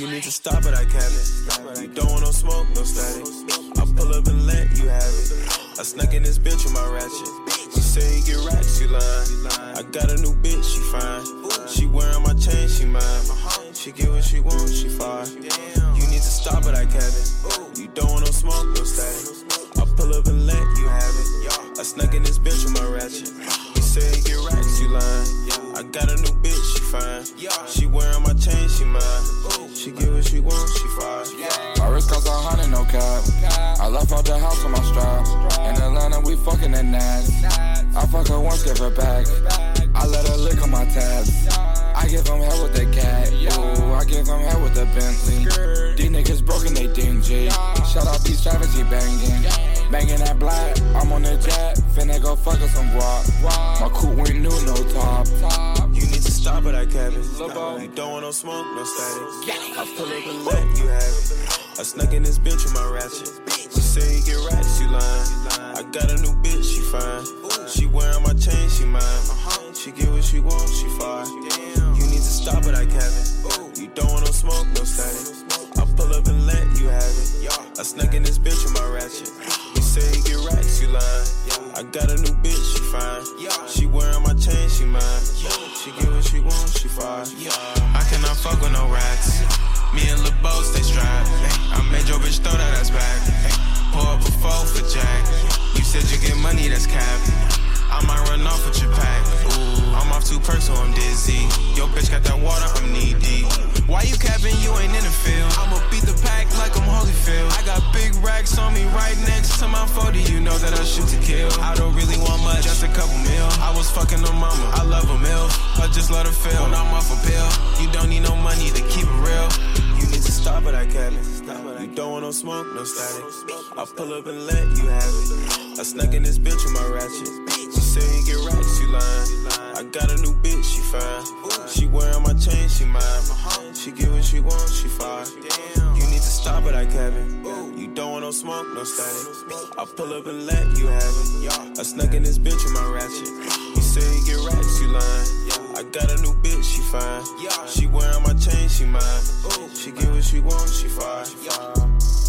You need to stop it, I can't. You don't want no smoke, no static. I pull up and let you have it. I snuck in this bitch with my ratchet. She say you get racks, you lying. I got a new bitch, she fine. She wearing my chain, she mine. She get what she want, she fine. You need to stop it, I can't. You don't want no smoke, no static. I pull up and let you have it. I snuck in this bitch with my ratchet. You say you get racks, you lying. I got a new bitch, she fine. She wearing my chain, she mine. She what she fine. My wrist costs a hundred, no cap. I left out the house with my strap. In Atlanta, we fucking at Nas. I fuck her once, give her back. I let her lick on my tabs. I give them hell with the cat. Ooh, I give them hell with the Bentley. These niggas broken, they dingy. Shout out B Savage, he banging. Banging that black, I'm on the jet. Finna go fuck with some guap. My coupe went new, no top. You need to stop it, I Kevin. You don't want no smoke, no static. I pull up and let you have it. I snuck in this bitch with my ratchet. She say you get racks, you lying. I got a new bitch, she fine. She wearing my chain, she mine. She get what she want, she fine. You need to stop it, I Kevin. You don't want no smoke, no static. I pull up and let you have it. I snuck in this bitch with my ratchet. You say you get racks, you lying. I got a new bitch, she fine. She wearing my chain, she mine. She get what she want, she fine. I cannot fuck with no rats. Me and Lil Bo stay strapped. I made your bitch throw that ass back. Pour up a four for Jack. You said you get money, that's cap. I might run off with your pack. Ooh, I'm off two perks, so I'm dizzy. Yo, bitch got that water, I'm knee deep. Why you capping? You ain't in the field. I'ma beat the pack like I'm Holyfield. I got big racks on me right next to my 40. You know that I shoot to kill. I don't really want much, just a couple mil. I was fucking her mama. I love a mill. I just let her feel. When I'm off a pill, you don't need no money to keep it real. You need to stop it, I Kevin. You don't want no smoke, no static. I pull up and let you have it. I snuck in this bitch with my ratchet. She say you get racks, you lying. I got a new bitch, she fine. She wearing my chain, she mine. She get what she want, she fine. You need to stop it, I Kevin. No smoke, no static. I pull up and let you have it. I snuck in this bitch with my ratchet. You say you get racks, you lying. I got a new bitch, she fine. She wearing my chain, she mine. She get what she want, she fine.